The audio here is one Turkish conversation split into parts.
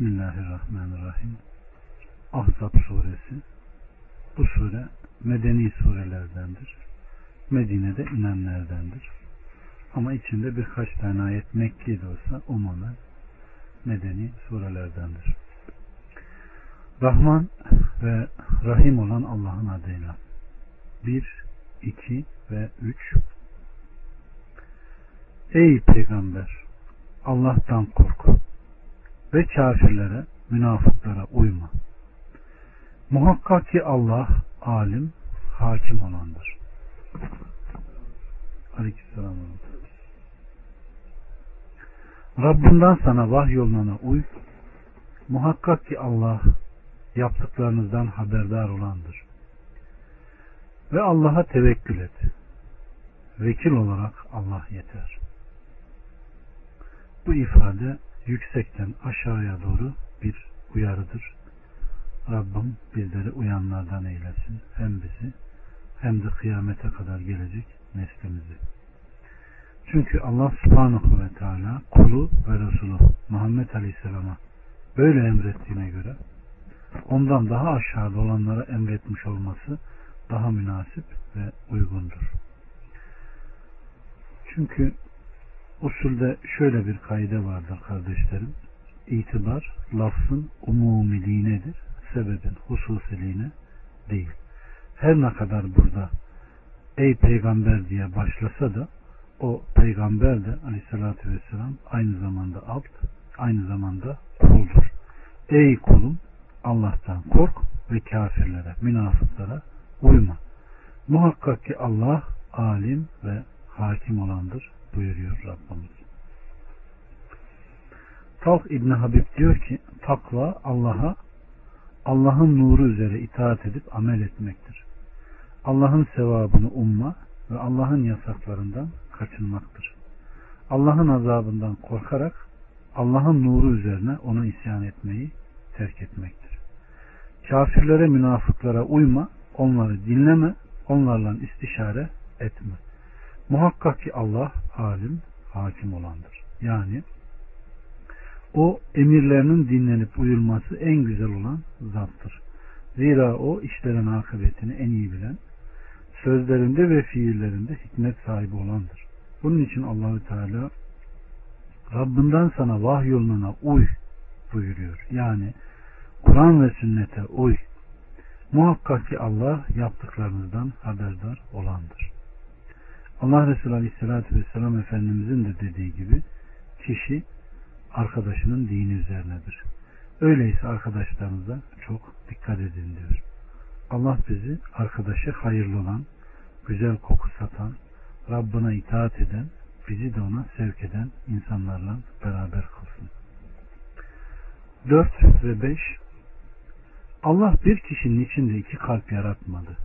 Bismillahirrahmanirrahim. Ahzab suresi. Bu sure medeni surelerdendir. Medine'de inenlerdendir. Ama içinde birkaç tane ayet Mekki de olsa umumen medeni surelerdendir. Rahman ve Rahim olan Allah'ın adıyla. 1, 2 ve 3 Ey Peygamber! Allah'tan kork ve kafirlere, münafıklara uyma. Muhakkak ki Allah alim, hakim olandır. Aleykümselam. Rabbinden sana vahyolunana uy. Muhakkak ki Allah yaptıklarınızdan haberdar olandır. Ve Allah'a tevekkül et. Vekil olarak Allah yeter. Bu ifade yüksekten aşağıya doğru bir uyarıdır. Rabbim bizleri uyanlardan eylesin. Hem bizi hem de kıyamete kadar gelecek neslimizi. Çünkü Allah subhanahu ve teala kulu ve Resulü Muhammed Aleyhisselam'a böyle emrettiğine göre ondan daha aşağıda olanlara emretmiş olması daha münasip ve uygundur. Çünkü usulde şöyle bir kaide vardır kardeşlerim. İtibar lafzın umumiliğinedir. Sebebin hususiliğine değil. Her ne kadar burada ey peygamber diye başlasa da o peygamber de aleyhissalatü vesselam aynı zamanda abd, aynı zamanda kuldur. Ey kulum Allah'tan kork ve kafirlere, münafıklara uyma. Muhakkak ki Allah alim ve hakim olandır buyuruyor Rabbimiz. Talk İbni Habib diyor ki takva Allah'a Allah'ın nuru üzere itaat edip amel etmektir. Allah'ın sevabını umma ve Allah'ın yasaklarından kaçınmaktır. Allah'ın azabından korkarak Allah'ın nuru üzerine ona isyan etmeyi terk etmektir. Kafirlere, münafıklara uyma, onları dinleme, onlarla istişare etme. Muhakkak ki Allah alim, hakim olandır. Yani o emirlerinin dinlenip uyulması en güzel olan zattır. Zira o işlerin akıbetini en iyi bilen, sözlerinde ve fiillerinde hikmet sahibi olandır. Bunun için Allahü Teala Rabbinden sana vahyoluna uy buyuruyor. Yani Kur'an ve sünnete uy. Muhakkak ki Allah yaptıklarınızdan haberdar olandır. Allah Resulü Aleyhisselatü Vesselam Efendimizin de dediği gibi kişi arkadaşının dini üzerinedir. Öyleyse arkadaşlarınıza çok dikkat edin diyor. Allah bizi arkadaşı hayırlı olan, güzel koku satan, Rabbına itaat eden, bizi de ona sevk eden insanlarla beraber kılsın. 4 ve 5 Allah bir kişinin içinde iki kalp yaratmadı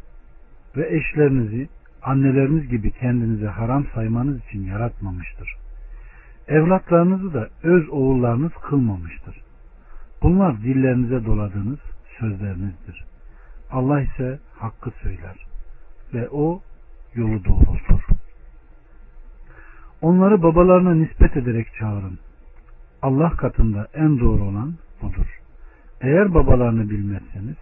ve eşlerinizi anneleriniz gibi kendinize haram saymanız için yaratmamıştır. Evlatlarınızı da öz oğullarınız kılmamıştır. Bunlar dillerinize doladığınız sözlerinizdir. Allah ise hakkı söyler ve o yolu doğrultur. Onları babalarına nispet ederek çağırın. Allah katında en doğru olan budur. Eğer babalarını bilmezseniz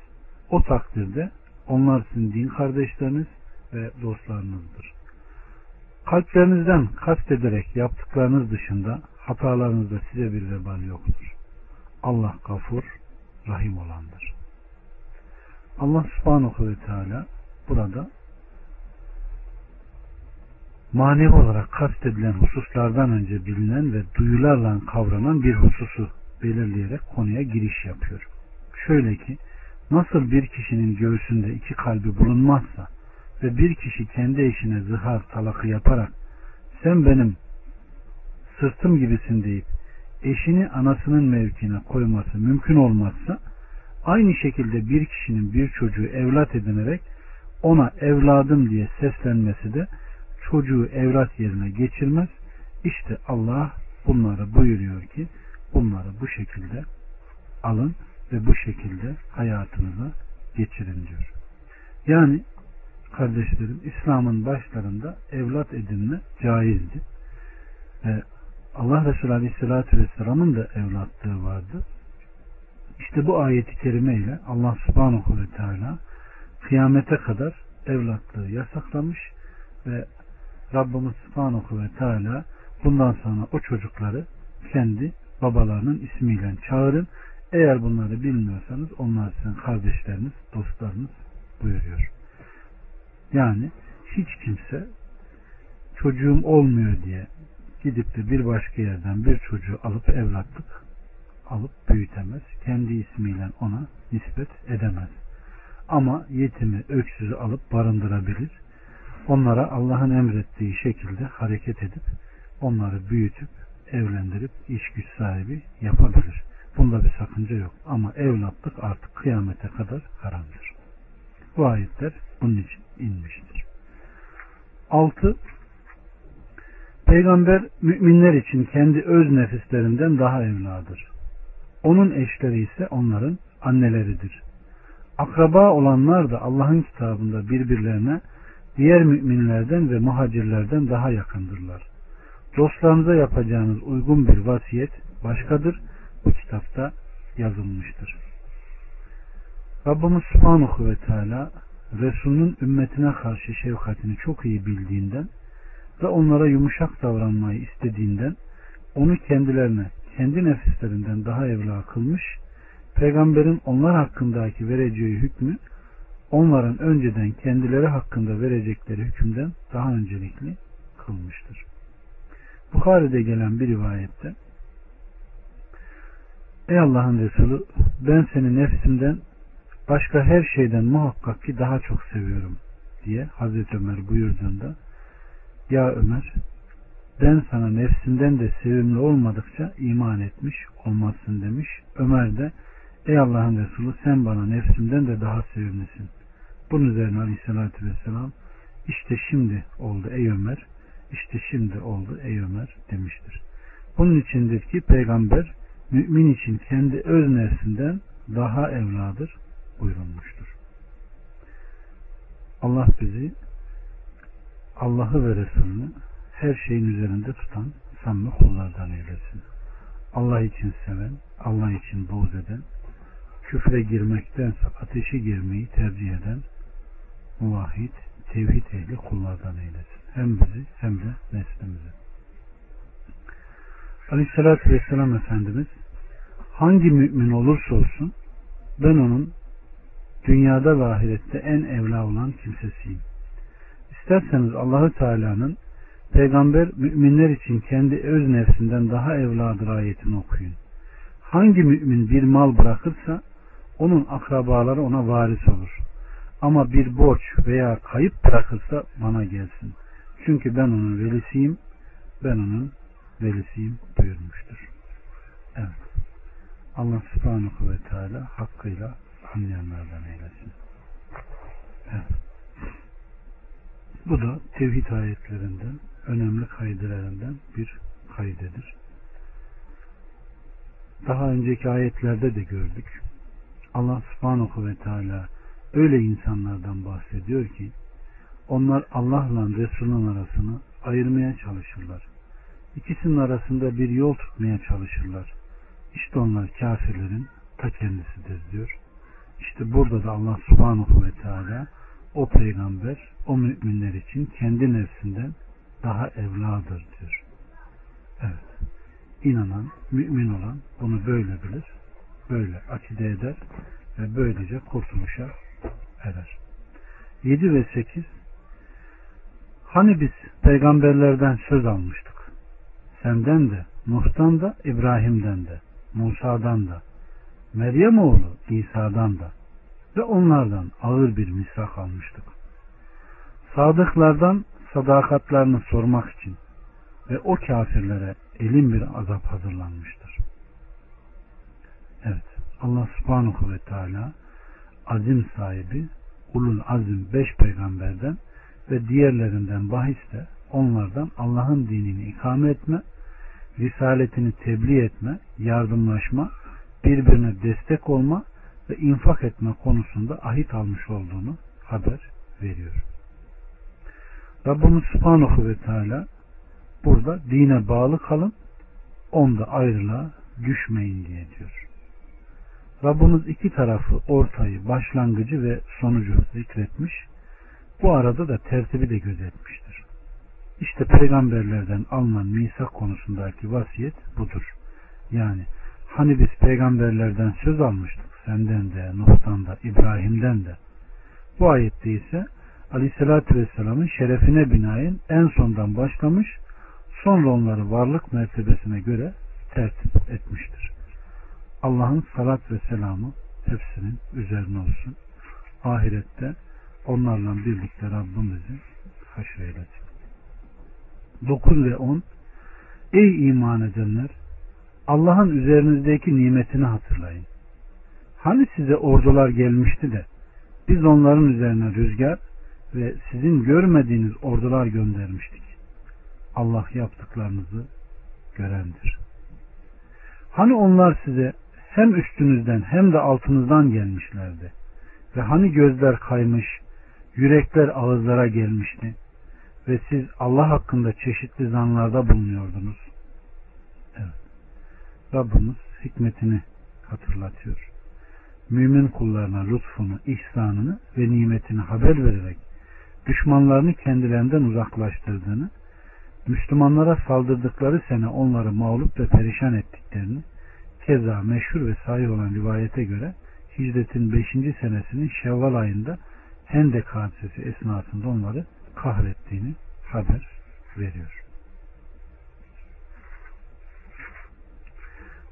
o takdirde onlar sizin din kardeşleriniz ve dostlarınızdır. Kalplerinizden kastederek yaptıklarınız dışında hatalarınızda size bir vebal yoktur. Allah gafur, rahim olandır. Allah subhanahu ve teala burada manevi olarak kastedilen hususlardan önce bilinen ve duyularla kavranan bir hususu belirleyerek konuya giriş yapıyor. Şöyle ki nasıl bir kişinin göğsünde iki kalbi bulunmazsa ve bir kişi kendi eşine zihar talakı yaparak sen benim sırtım gibisin deyip eşini anasının mevkine koyması mümkün olmazsa aynı şekilde bir kişinin bir çocuğu evlat edinerek ona evladım diye seslenmesi de çocuğu evlat yerine geçirmez. İşte Allah bunları buyuruyor ki bunları bu şekilde alın ve bu şekilde hayatınıza geçirin diyor. Yani kardeşlerim İslam'ın başlarında evlat edinme caizdi. Ve Allah Resulü Aleyhisselatü Vesselam'ın da evlatlığı vardı. İşte bu ayeti kerime ile Allah subhanahu ve teala kıyamete kadar evlatlığı yasaklamış ve Rabbimiz subhanahu ve teala bundan sonra o çocukları kendi babalarının ismiyle çağırın. Eğer bunları bilmiyorsanız onlar sizin kardeşleriniz, dostlarınız buyuruyor. Yani hiç kimse çocuğum olmuyor diye gidip de bir başka yerden bir çocuğu alıp evlatlık alıp büyütemez. Kendi ismiyle ona nispet edemez. Ama yetimi, öksüzü alıp barındırabilir. Onlara Allah'ın emrettiği şekilde hareket edip onları büyütüp evlendirip iş güç sahibi yapabilir. Bunda bir sakınca yok. Ama evlatlık artık kıyamete kadar haramdır. Bu ayetler bunun için inmiştir. 6. Peygamber müminler için kendi öz nefislerinden daha evladır. Onun eşleri ise onların anneleridir. Akraba olanlar da Allah'ın kitabında birbirlerine diğer müminlerden ve muhacirlerden daha yakındırlar. Dostlarınıza yapacağınız uygun bir vasiyet başkadır. Bu kitapta yazılmıştır. Rabbimiz Subhanahu ve Teala Resulünün ümmetine karşı şefkatini çok iyi bildiğinden ve onlara yumuşak davranmayı istediğinden onu kendilerine kendi nefislerinden daha evla kılmış, peygamberin onlar hakkındaki vereceği hükmü onların önceden kendileri hakkında verecekleri hükümden daha öncelikli kılmıştır. Bukhari'de gelen bir rivayette Ey Allah'ın Resulü ben seni nefsimden başka her şeyden muhakkak ki daha çok seviyorum diye Hazreti Ömer buyurduğunda ya Ömer ben sana nefsinden de sevimli olmadıkça iman etmiş olmazsın demiş. Ömer de ey Allah'ın Resulü sen bana nefsimden de daha sevimlisin. Bunun üzerine aleyhissalatü vesselam işte şimdi oldu ey Ömer işte şimdi oldu ey Ömer demiştir. Bunun içindir ki peygamber mümin için kendi öz nefsinden daha evladır buyurulmuştur. Allah bizi Allah'ı ve Resulünü her şeyin üzerinde tutan samimi kullardan eylesin. Allah için seven, Allah için boğz eden, küfre girmektense ateşe girmeyi tercih eden muvahhid, tevhid ehli kullardan eylesin. Hem bizi hem de neslimizi. Aleyhissalatü Vesselam Efendimiz hangi mümin olursa olsun ben onun dünyada ve ahirette en evla olan kimsesiyim. İsterseniz Allahü Teala'nın peygamber müminler için kendi öz nefsinden daha evladır ayetini okuyun. Hangi mümin bir mal bırakırsa onun akrabaları ona varis olur. Ama bir borç veya kayıp bırakırsa bana gelsin. Çünkü ben onun velisiyim, ben onun velisiyim buyurmuştur. Evet. Allah subhanahu ve teala hakkıyla anlayanlardan eylesin. Bu da tevhid ayetlerinden önemli kaydelerinden bir kaydedir. Daha önceki ayetlerde de gördük. Allah subhanahu ve teala öyle insanlardan bahsediyor ki onlar Allah'la Resul'ün arasını ayırmaya çalışırlar. İkisinin arasında bir yol tutmaya çalışırlar. İşte onlar kafirlerin ta kendisidir diyor. İşte burada da Allah subhanahu ve teala o peygamber o müminler için kendi nefsinden daha evladır diyor. Evet. İnanan, mümin olan bunu böyle bilir, böyle akide eder ve böylece kurtuluşa erer. 7 ve 8 Hani biz peygamberlerden söz almıştık. Senden de, Nuh'tan da, İbrahim'den de, Musa'dan da, Meryem oğlu İsa'dan da ve onlardan ağır bir misrak almıştık. Sadıklardan sadakatlerini sormak için ve o kafirlere elin bir azap hazırlanmıştır. Evet Allah subhanahu ve teala azim sahibi ulul azim beş peygamberden ve diğerlerinden bahiste onlardan Allah'ın dinini ikame etme, risaletini tebliğ etme, yardımlaşma, birbirine destek olma ve infak etme konusunda ahit almış olduğunu haber veriyor. Rabbimiz Subhanahu ve Teala burada dine bağlı kalın onda ayrılığa düşmeyin diye diyor. Rabbimiz iki tarafı, ortayı, başlangıcı ve sonucu zikretmiş. Bu arada da tertibi de gözetmiştir. İşte peygamberlerden alınan misak konusundaki vasiyet budur. Yani hani biz peygamberlerden söz almıştık senden de, Nuh'tan da, İbrahim'den de. Bu ayette ise Aleyhisselatü Vesselam'ın şerefine binaen en sondan başlamış, sonra onları varlık mertebesine göre tertip etmiştir. Allah'ın salat ve selamı hepsinin üzerine olsun. Ahirette onlarla birlikte Rabbimizi haşreylesin. 9 ve 10 Ey iman edenler! Allah'ın üzerinizdeki nimetini hatırlayın. Hani size ordular gelmişti de biz onların üzerine rüzgar ve sizin görmediğiniz ordular göndermiştik. Allah yaptıklarınızı görendir. Hani onlar size hem üstünüzden hem de altınızdan gelmişlerdi. Ve hani gözler kaymış, yürekler ağızlara gelmişti ve siz Allah hakkında çeşitli zanlarda bulunuyordunuz. Rabbimiz hikmetini hatırlatıyor. Mümin kullarına lütfunu, ihsanını ve nimetini haber vererek düşmanlarını kendilerinden uzaklaştırdığını, Müslümanlara saldırdıkları sene onları mağlup ve perişan ettiklerini, keza meşhur ve sahih olan rivayete göre hicretin 5. senesinin Şevval ayında Hendek hadisesi esnasında onları kahrettiğini haber veriyor.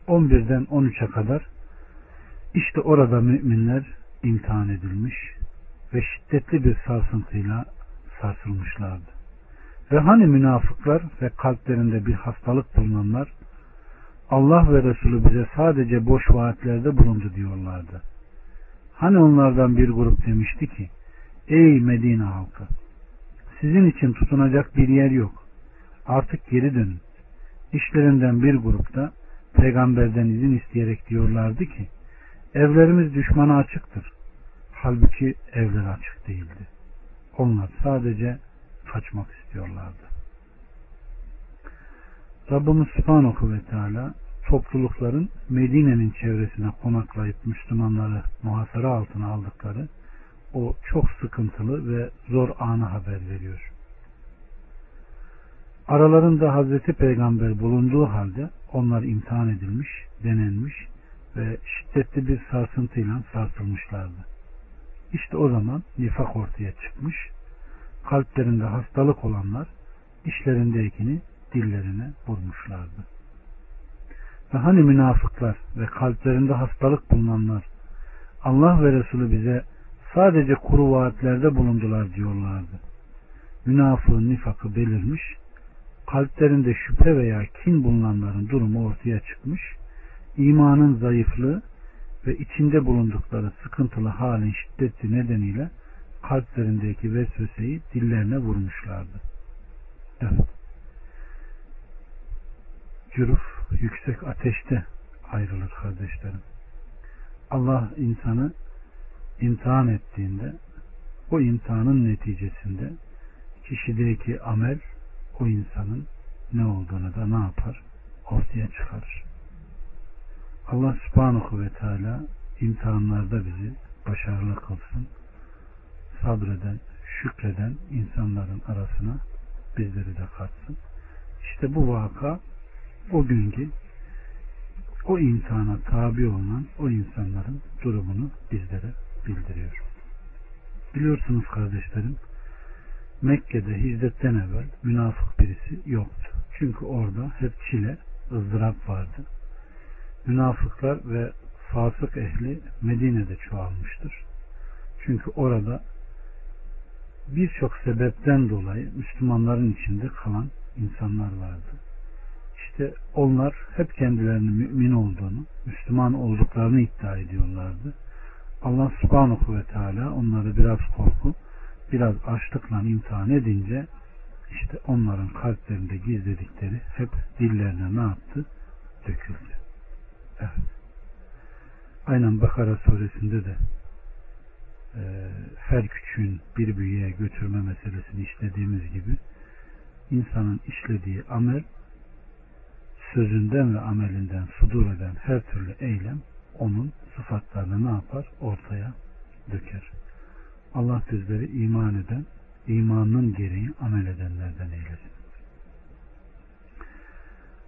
11'den 13'e kadar işte orada müminler imtihan edilmiş ve şiddetli bir sarsıntıyla sarsılmışlardı. Ve hani münafıklar ve kalplerinde bir hastalık bulunanlar Allah ve Resulü bize sadece boş vaatlerde bulundu diyorlardı. Hani onlardan bir grup demişti ki Ey Medine halkı sizin için tutunacak bir yer yok. Artık geri dönün. İşlerinden bir grupta peygamberden izin isteyerek diyorlardı ki evlerimiz düşmana açıktır. Halbuki evler açık değildi. Onlar sadece kaçmak istiyorlardı. Rabbimiz Subhanahu ve Teala toplulukların Medine'nin çevresine konaklayıp Müslümanları muhasara altına aldıkları o çok sıkıntılı ve zor anı haber veriyor. Aralarında Hazreti Peygamber bulunduğu halde onlar imtihan edilmiş, denenmiş ve şiddetli bir sarsıntıyla sarsılmışlardı. İşte o zaman nifak ortaya çıkmış, kalplerinde hastalık olanlar işlerindekini dillerine vurmuşlardı. Ve hani münafıklar ve kalplerinde hastalık bulunanlar Allah ve Resulü bize sadece kuru vaatlerde bulundular diyorlardı. Münafığın nifakı belirmiş, kalplerinde şüphe veya kin bulunanların durumu ortaya çıkmış, imanın zayıflığı ve içinde bulundukları sıkıntılı halin şiddeti nedeniyle kalplerindeki vesveseyi dillerine vurmuşlardı. Evet. Cüruf yüksek ateşte ayrılır kardeşlerim. Allah insanı imtihan ettiğinde o imtihanın neticesinde kişideki amel o insanın ne olduğunu da ne yapar? Ortaya çıkarır. Allah subhanahu ve teala imtihanlarda bizi başarılı kılsın. Sabreden, şükreden insanların arasına bizleri de katsın. İşte bu vaka o günkü o imtihana tabi olan o insanların durumunu bizlere bildiriyor. Biliyorsunuz kardeşlerim Mekke'de hicretten evvel münafık birisi yoktu. Çünkü orada hep çile, ızdırap vardı. Münafıklar ve fasık ehli Medine'de çoğalmıştır. Çünkü orada birçok sebepten dolayı Müslümanların içinde kalan insanlar vardı. İşte onlar hep kendilerinin mümin olduğunu, Müslüman olduklarını iddia ediyorlardı. Allah subhanahu ve teala onları biraz korku, biraz açlıkla imtihan edince işte onların kalplerinde gizledikleri hep dillerine ne yaptı? Döküldü. Evet. Aynen Bakara suresinde de e, her küçüğün bir büyüye götürme meselesini işlediğimiz gibi insanın işlediği amel sözünden ve amelinden sudur eden her türlü eylem onun sıfatlarını ne yapar? Ortaya döker. Allah bizleri iman eden, imanının gereği amel edenlerden eylesin.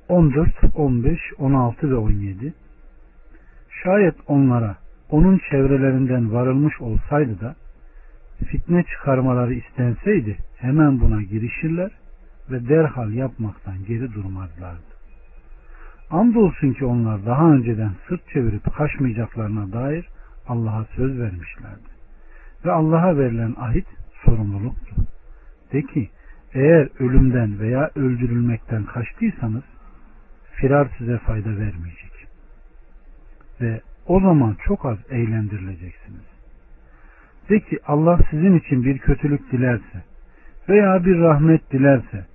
14, 15, 16 ve 17 Şayet onlara onun çevrelerinden varılmış olsaydı da fitne çıkarmaları istenseydi hemen buna girişirler ve derhal yapmaktan geri durmazlardı. Andolsun ki onlar daha önceden sırt çevirip kaçmayacaklarına dair Allah'a söz vermişlerdi. Ve Allah'a verilen ahit sorumluluktu. De ki eğer ölümden veya öldürülmekten kaçtıysanız firar size fayda vermeyecek. Ve o zaman çok az eğlendirileceksiniz. De ki Allah sizin için bir kötülük dilerse veya bir rahmet dilerse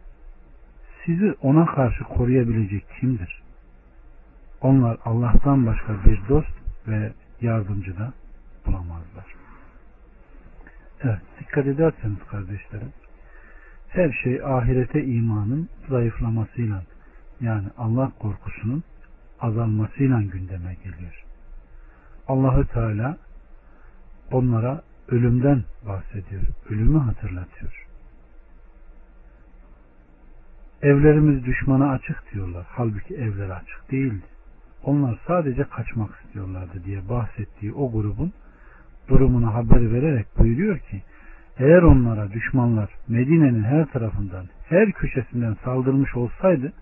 sizi ona karşı koruyabilecek kimdir? Onlar Allah'tan başka bir dost ve yardımcı da bulamazlar. Evet, dikkat ederseniz kardeşlerim, her şey ahirete imanın zayıflamasıyla yani Allah korkusunun azalmasıyla gündeme geliyor. Allahü Teala onlara ölümden bahsediyor. Ölümü hatırlatıyor. Evlerimiz düşmana açık diyorlar. Halbuki evler açık değildi. Onlar sadece kaçmak istiyorlardı diye bahsettiği o grubun durumunu haber vererek buyuruyor ki eğer onlara düşmanlar Medine'nin her tarafından, her köşesinden saldırmış olsaydı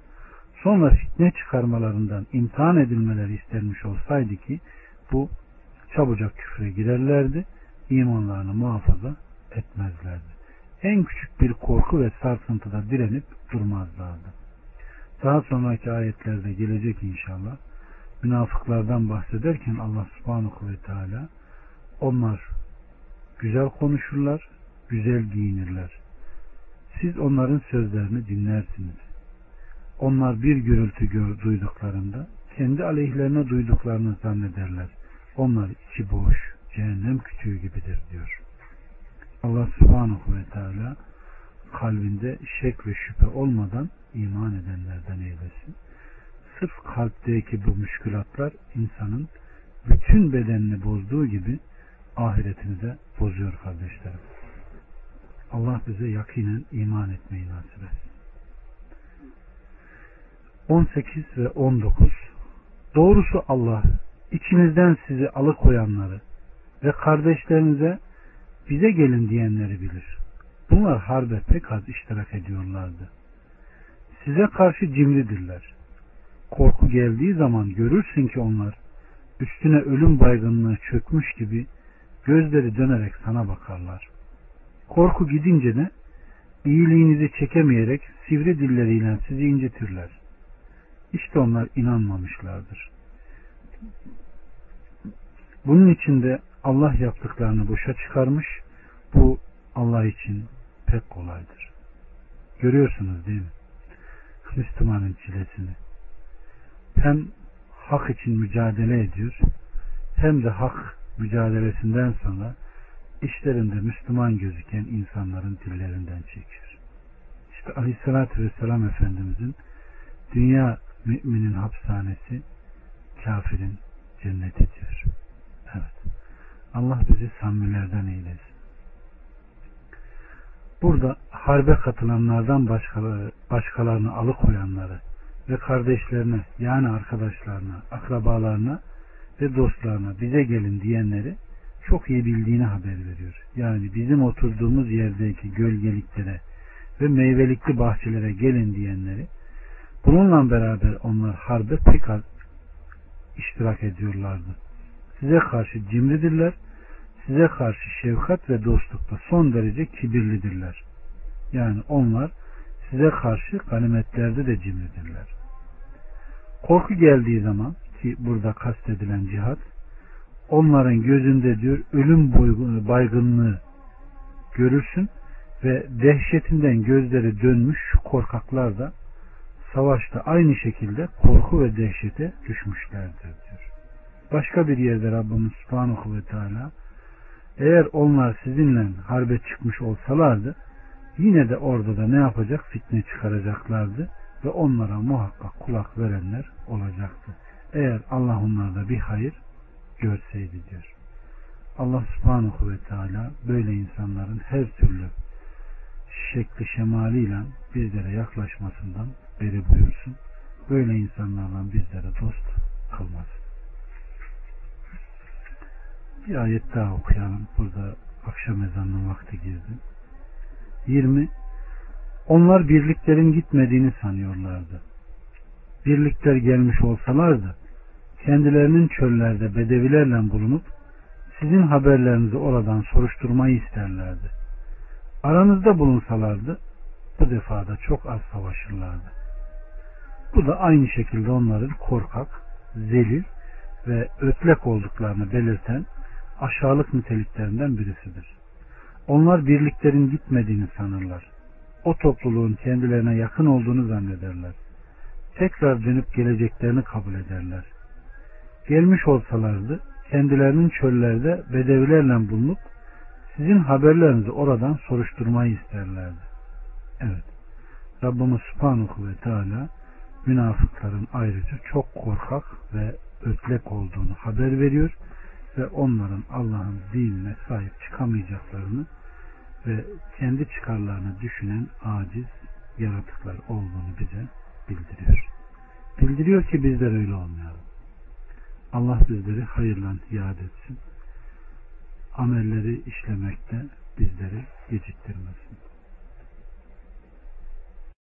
sonra fitne çıkarmalarından imtihan edilmeleri istenmiş olsaydı ki bu çabucak küfre girerlerdi, imanlarını muhafaza etmezlerdi. En küçük bir korku ve sarsıntıda direnip durmazlardı. Daha sonraki ayetlerde gelecek inşallah münafıklardan bahsederken Allah subhanahu ve teala onlar güzel konuşurlar, güzel giyinirler. Siz onların sözlerini dinlersiniz. Onlar bir gürültü duyduklarında kendi aleyhlerine duyduklarını zannederler. Onlar içi boş, cehennem kütüğü gibidir diyor. Allah subhanahu ve teala kalbinde şek ve şüphe olmadan iman edenlerden eylesin. Sırf kalpteki bu müşkülatlar insanın bütün bedenini bozduğu gibi ahiretini de bozuyor kardeşlerim. Allah bize yakinen iman etmeyi nasip etsin. 18 ve 19 Doğrusu Allah içinizden sizi alıkoyanları ve kardeşlerinize bize gelin diyenleri bilir. Bunlar harbe pek az iştirak ediyorlardı. Size karşı cimridirler. Korku geldiği zaman görürsün ki onlar üstüne ölüm baygınlığı çökmüş gibi gözleri dönerek sana bakarlar. Korku gidince de iyiliğinizi çekemeyerek sivri dilleriyle sizi incitirler. İşte onlar inanmamışlardır. Bunun için de Allah yaptıklarını boşa çıkarmış. Bu Allah için pek kolaydır. Görüyorsunuz değil mi? Müslümanın çilesini. Hem hak için mücadele ediyor hem de hak mücadelesinden sonra işlerinde Müslüman gözüken insanların dillerinden çekiyor. İşte Aleyhisselatü Vesselam Efendimizin dünya müminin hapishanesi kafirin cenneti diyor. Evet. Allah bizi samimilerden eylesin. Burada harbe katılanlardan başkaları, başkalarını alıkoyanları ve kardeşlerine yani arkadaşlarına, akrabalarına ve dostlarına bize gelin diyenleri çok iyi bildiğini haber veriyor. Yani bizim oturduğumuz yerdeki gölgeliklere ve meyvelikli bahçelere gelin diyenleri bununla beraber onlar harbe pek az iştirak ediyorlardı. Size karşı cimridirler, size karşı şefkat ve dostlukta son derece kibirlidirler. Yani onlar size karşı ganimetlerde de cimridirler. Korku geldiği zaman ki burada kastedilen cihat onların gözünde diyor ölüm baygınlığı görürsün ve dehşetinden gözleri dönmüş şu korkaklar da savaşta aynı şekilde korku ve dehşete düşmüşlerdir diyor. Başka bir yerde Rabbimiz Subhanahu ve Teala eğer onlar sizinle harbe çıkmış olsalardı yine de orada da ne yapacak? Fitne çıkaracaklardı ve onlara muhakkak kulak verenler olacaktı. Eğer Allah onlarda bir hayır görseydi diyor. Allah subhanahu ve teala böyle insanların her türlü şekli şemaliyle bizlere yaklaşmasından beri buyursun. Böyle insanlarla bizlere dost kılmasın. Bir ayet daha okuyalım. Burada akşam ezanının vakti girdi. 20. Onlar birliklerin gitmediğini sanıyorlardı. Birlikler gelmiş olsalardı kendilerinin çöllerde bedevilerle bulunup sizin haberlerinizi oradan soruşturmayı isterlerdi. Aranızda bulunsalardı bu defada çok az savaşırlardı. Bu da aynı şekilde onların korkak, zelil ve ötlek olduklarını belirten aşağılık niteliklerinden birisidir. Onlar birliklerin gitmediğini sanırlar. O topluluğun kendilerine yakın olduğunu zannederler. Tekrar dönüp geleceklerini kabul ederler. Gelmiş olsalardı kendilerinin çöllerde bedevilerle bulunup sizin haberlerinizi oradan soruşturmayı isterlerdi. Evet. Rabbimiz Subhanahu ve Teala münafıkların ayrıca çok korkak ve ötlek olduğunu haber veriyor ve onların Allah'ın dinine sahip çıkamayacaklarını ve kendi çıkarlarını düşünen aciz yaratıklar olduğunu bize bildiriyor. Bildiriyor ki bizler öyle olmayalım. Allah bizleri hayırla yad etsin. Amelleri işlemekte bizleri geciktirmesin.